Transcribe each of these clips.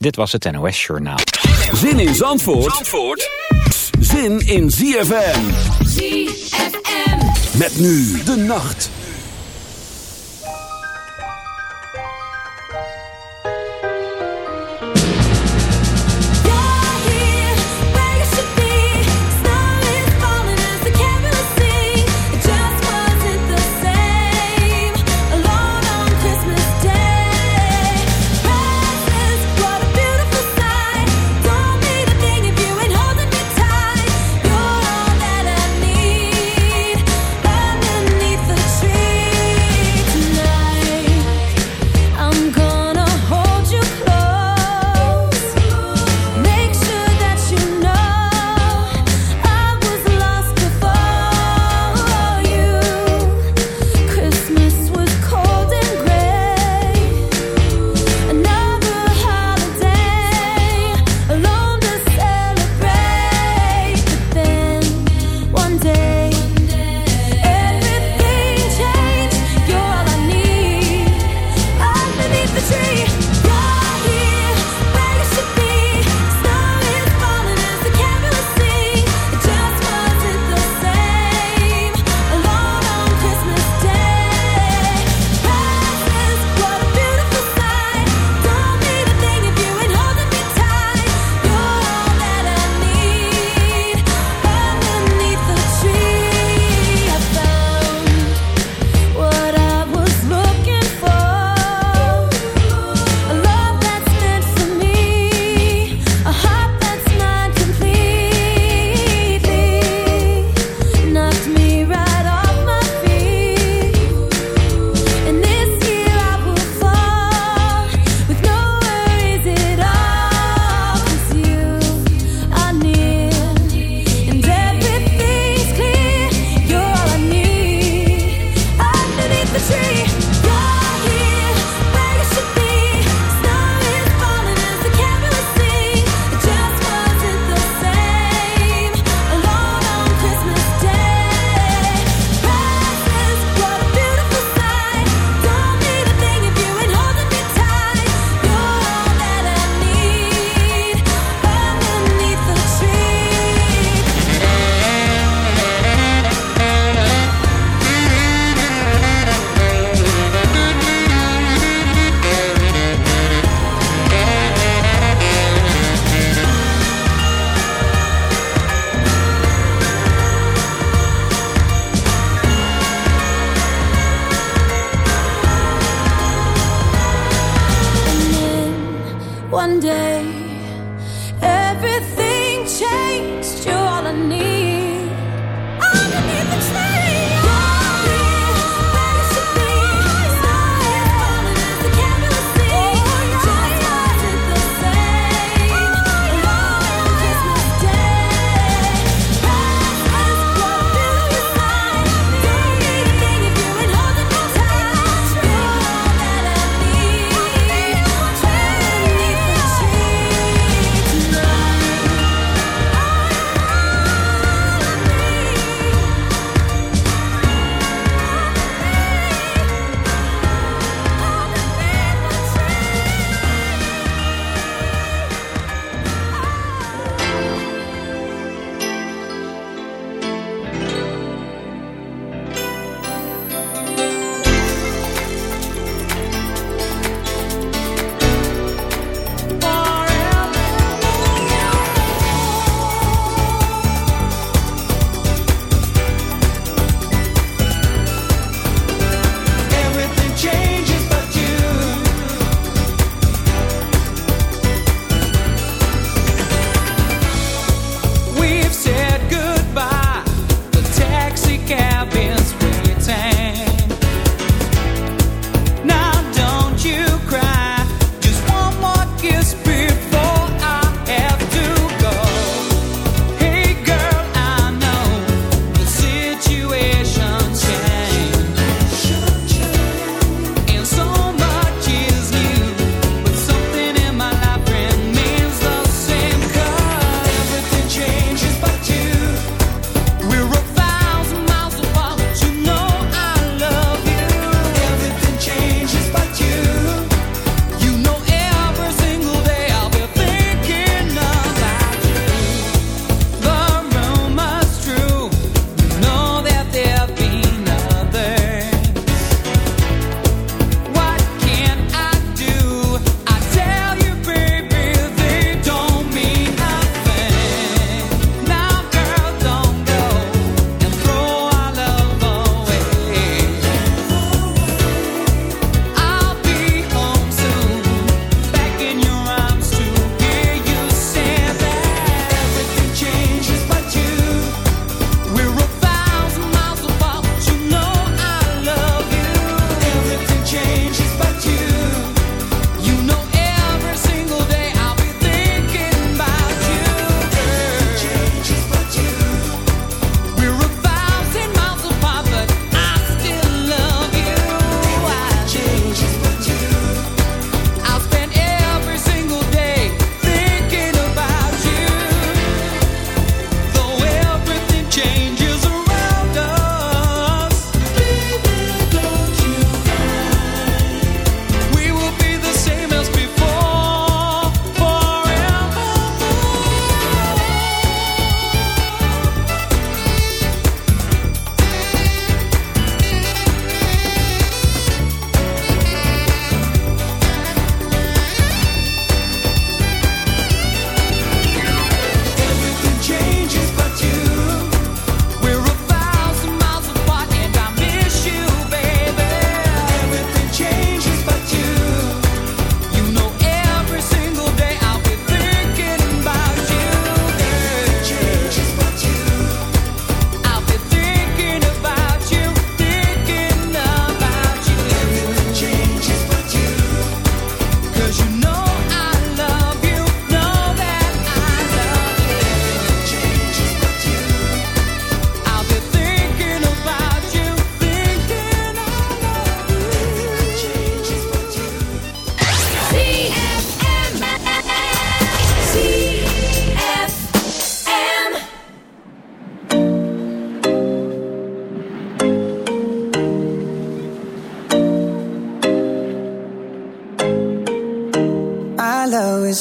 Dit was het NOS Journaal. Zin in Zandvoort, Zandvoort zin in ZFM. ZFM. Met nu de nacht.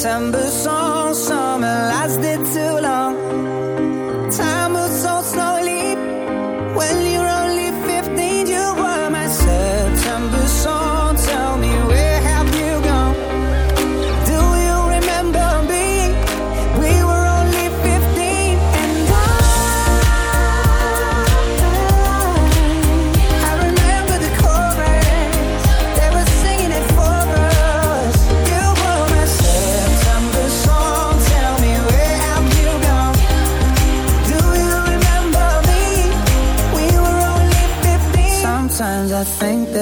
September song,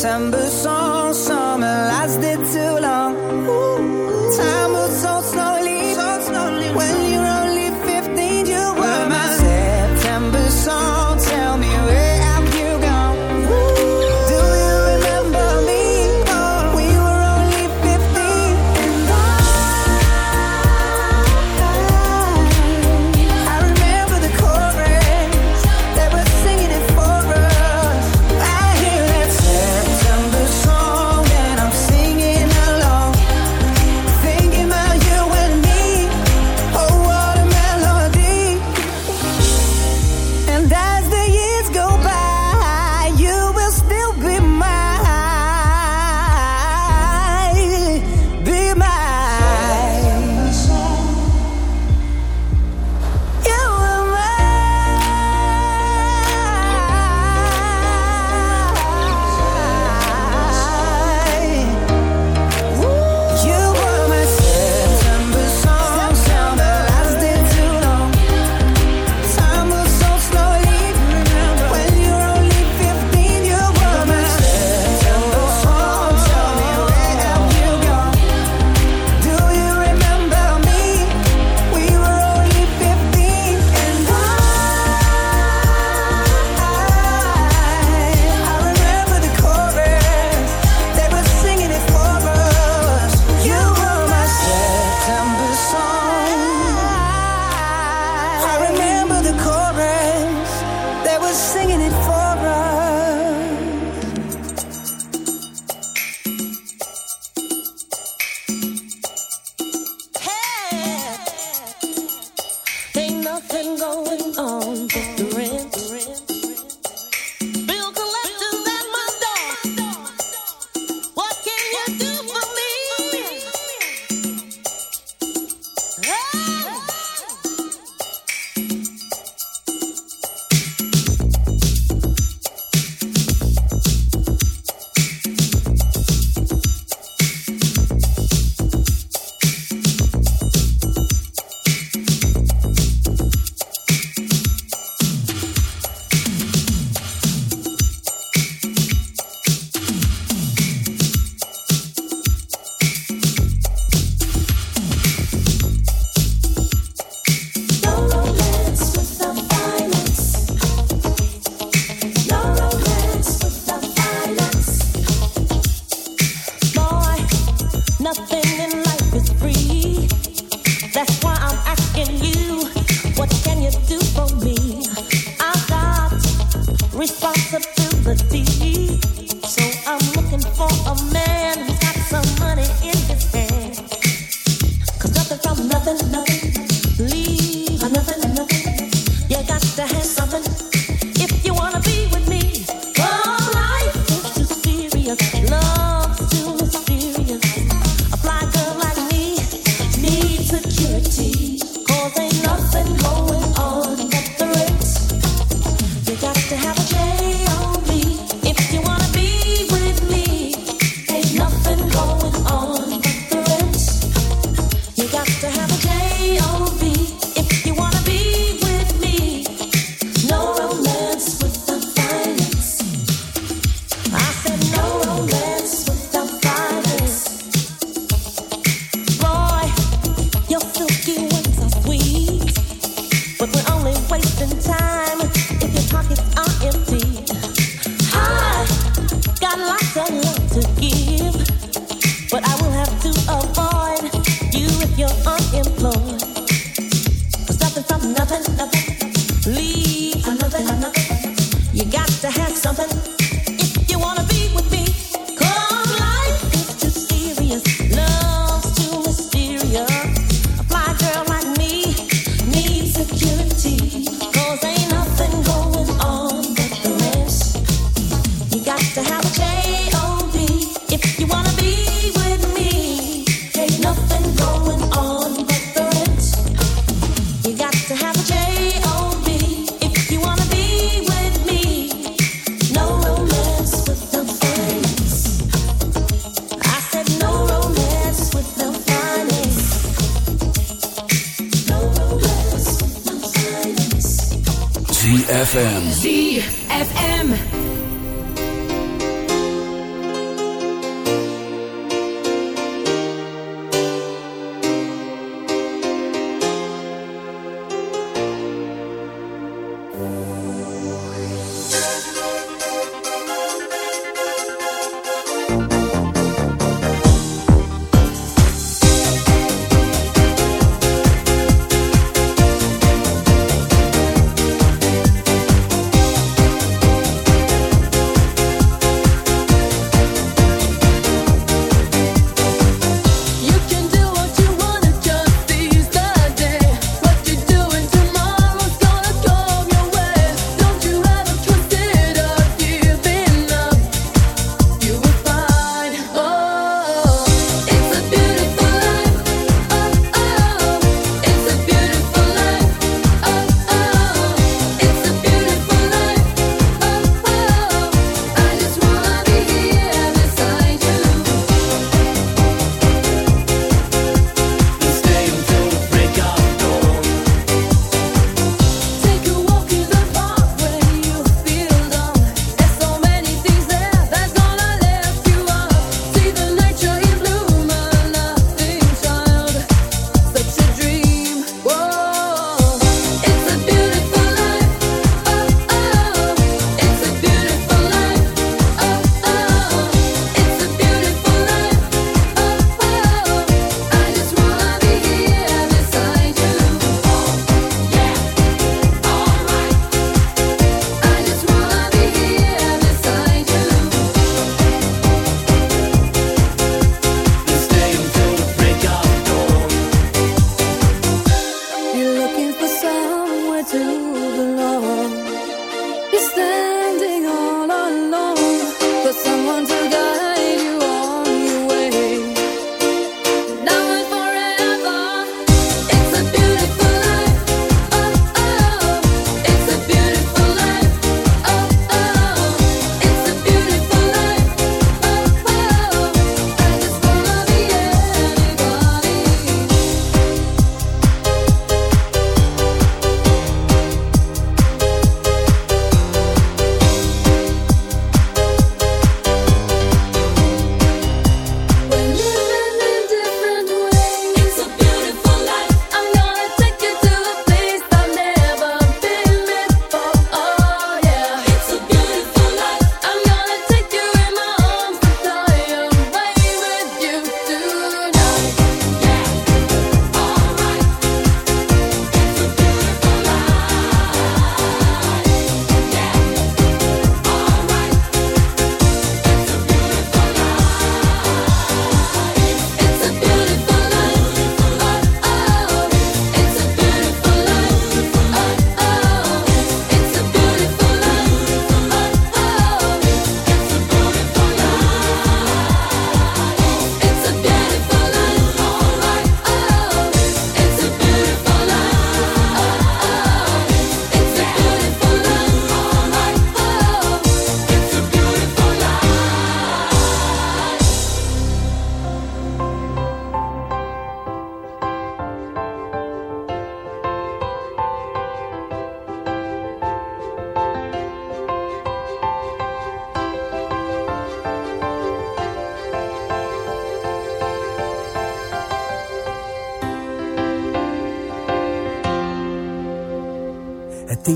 September employ.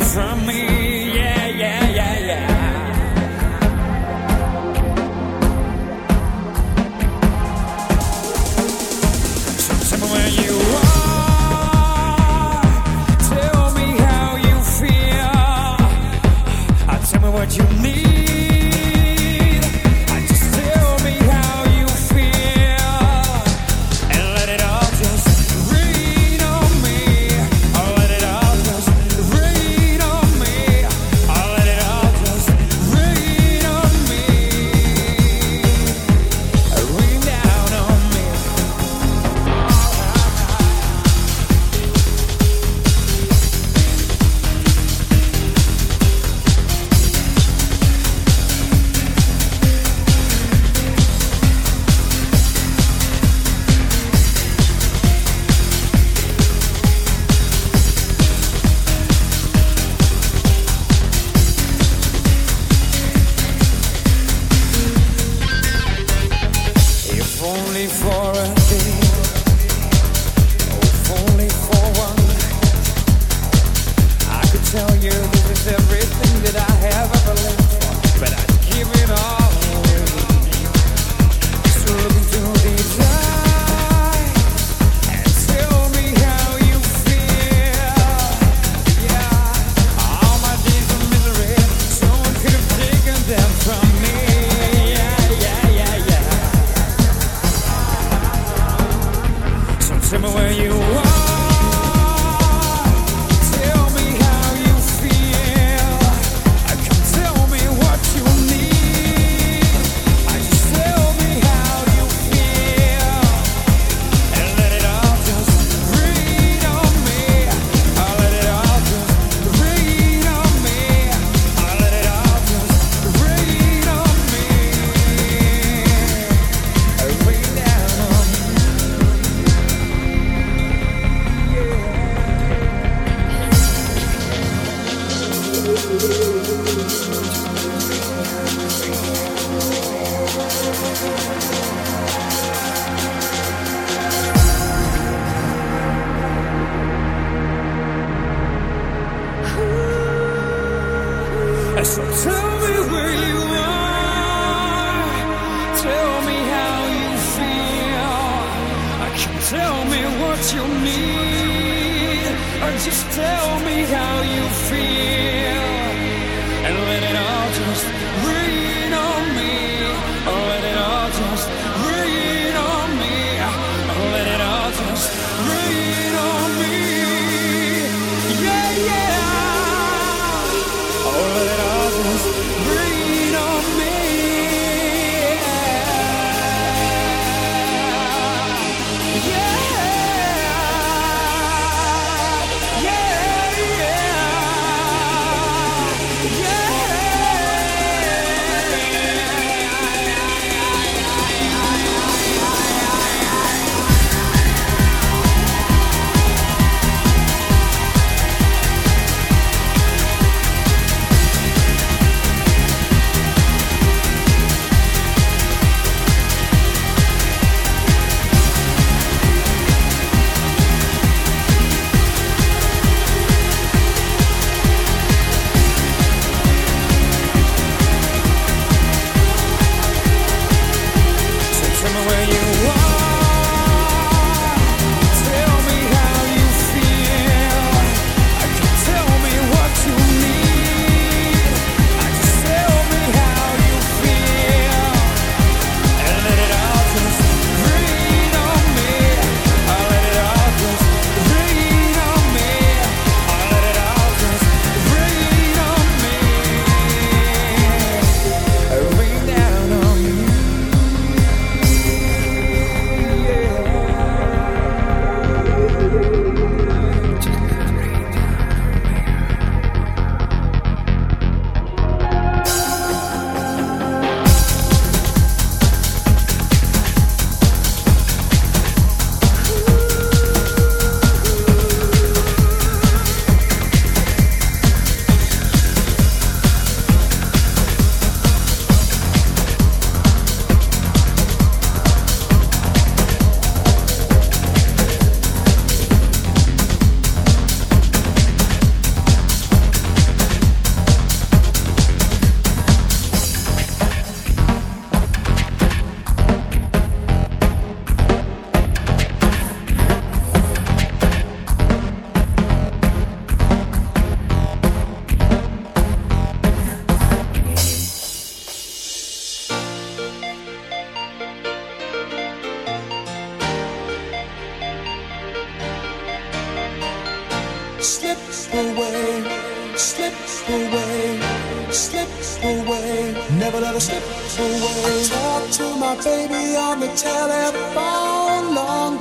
from me.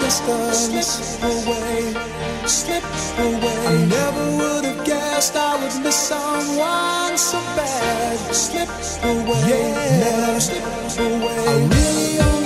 distance away, slip away. I never would have guessed I would miss someone so bad. Slip away, yeah. never slip away. I really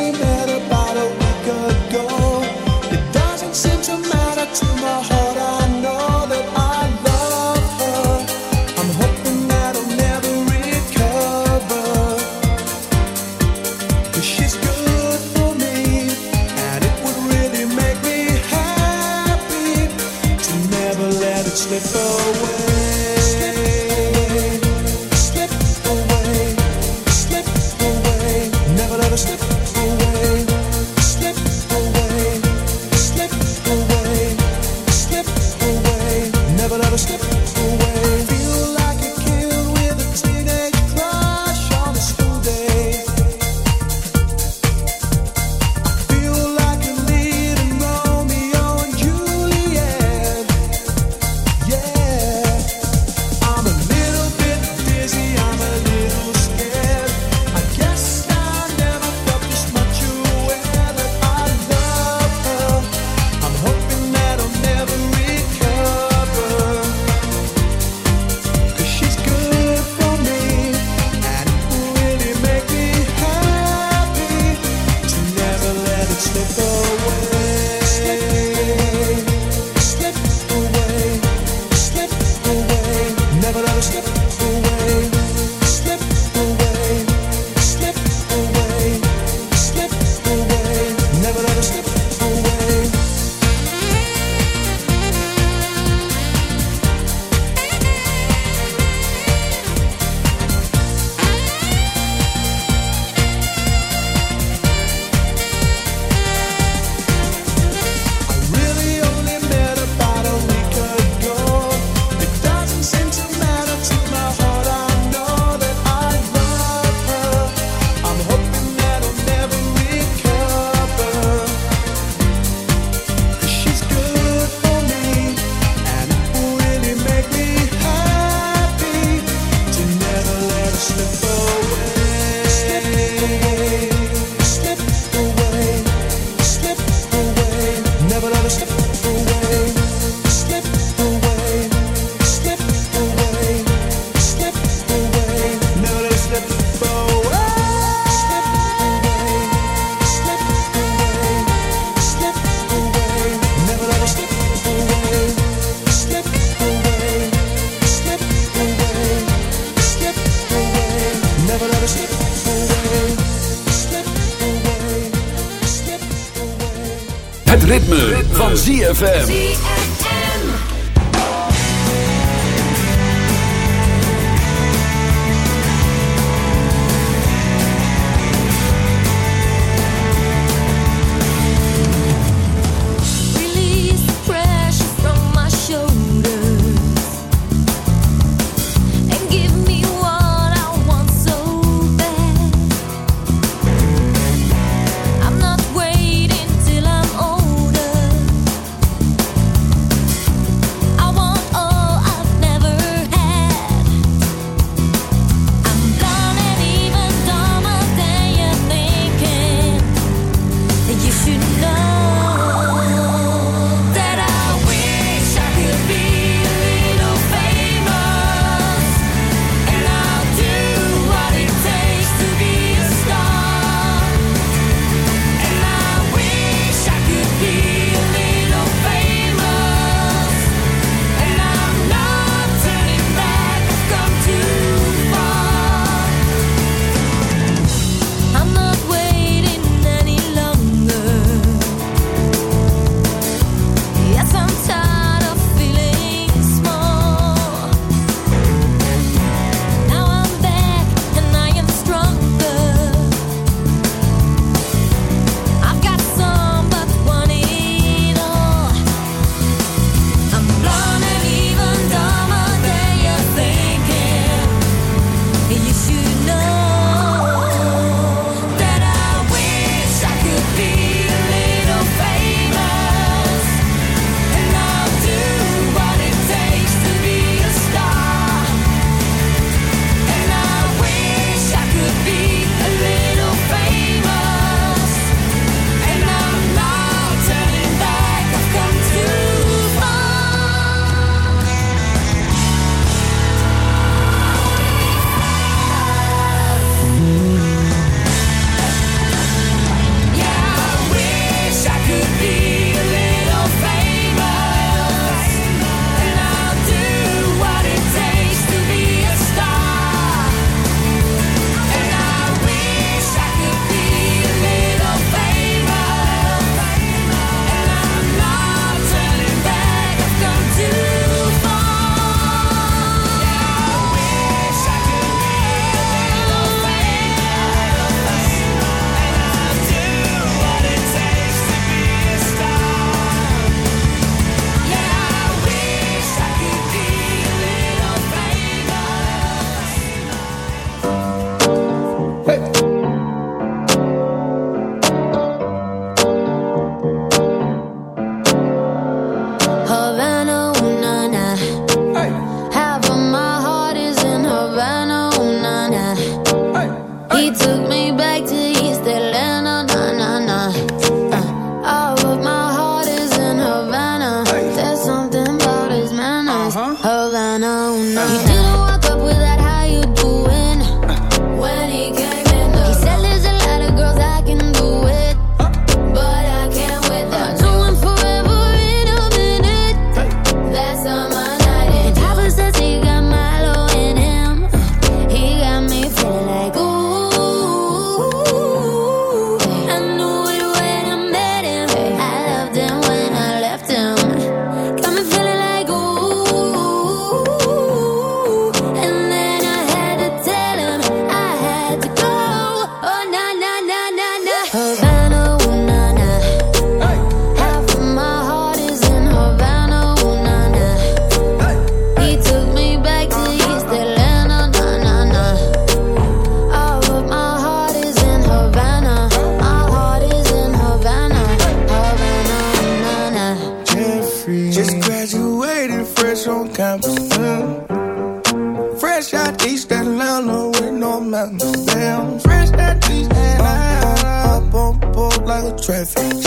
Thank you.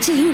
曾经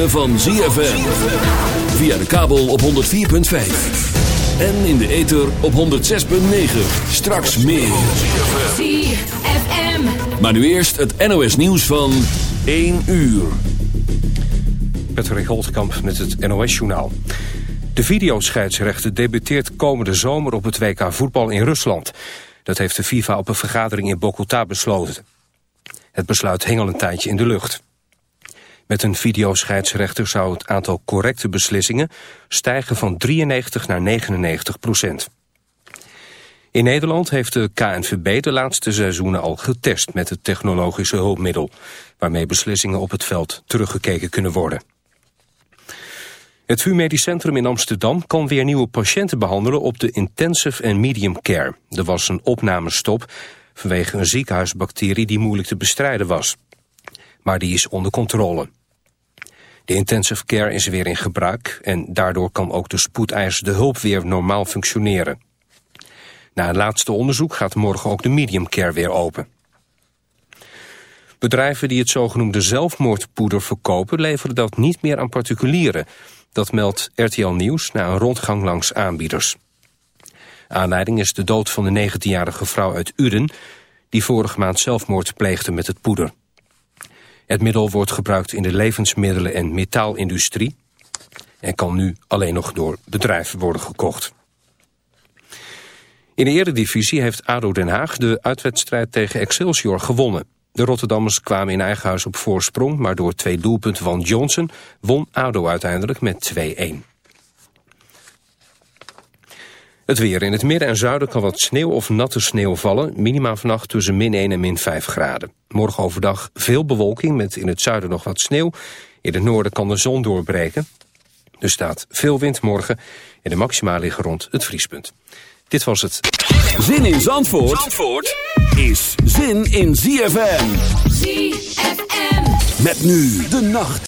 ritme van ZFM. Via de kabel op 104.5. En in de ether op 106.9. Straks meer. ZFM. Maar nu eerst het NOS nieuws van 1 uur. Patrick Holtkamp met het NOS-journaal. De videoscheidsrechter debuteert komende zomer op het WK voetbal in Rusland. Dat heeft de FIFA op een vergadering in Bogota besloten. Het besluit hing al een tijdje in de lucht. Met een videoscheidsrechter zou het aantal correcte beslissingen stijgen van 93 naar 99 procent. In Nederland heeft de KNVB de laatste seizoenen al getest met het technologische hulpmiddel, waarmee beslissingen op het veld teruggekeken kunnen worden. Het VU Medisch Centrum in Amsterdam kan weer nieuwe patiënten behandelen op de intensive en medium care. Er was een opnamestop vanwege een ziekenhuisbacterie die moeilijk te bestrijden was. Maar die is onder controle. De intensive care is weer in gebruik en daardoor kan ook de spoedeisende hulp weer normaal functioneren. Na een laatste onderzoek gaat morgen ook de medium care weer open. Bedrijven die het zogenoemde zelfmoordpoeder verkopen leveren dat niet meer aan particulieren. Dat meldt RTL Nieuws na een rondgang langs aanbieders. Aanleiding is de dood van de 19-jarige vrouw uit Uden... die vorige maand zelfmoord pleegde met het poeder. Het middel wordt gebruikt in de levensmiddelen- en metaalindustrie... en kan nu alleen nog door bedrijven worden gekocht. In de eredivisie heeft ADO Den Haag de uitwedstrijd tegen Excelsior gewonnen. De Rotterdammers kwamen in eigen huis op voorsprong... maar door twee doelpunten van Johnson won ADO uiteindelijk met 2-1. Het weer. In het midden en zuiden kan wat sneeuw of natte sneeuw vallen. Minima vannacht tussen min 1 en min 5 graden. Morgen overdag veel bewolking met in het zuiden nog wat sneeuw. In het noorden kan de zon doorbreken. Er staat veel wind morgen en de maxima liggen rond het vriespunt. Dit was het. Zin in Zandvoort, Zandvoort is zin in ZFM. ZFM. Met nu de nacht.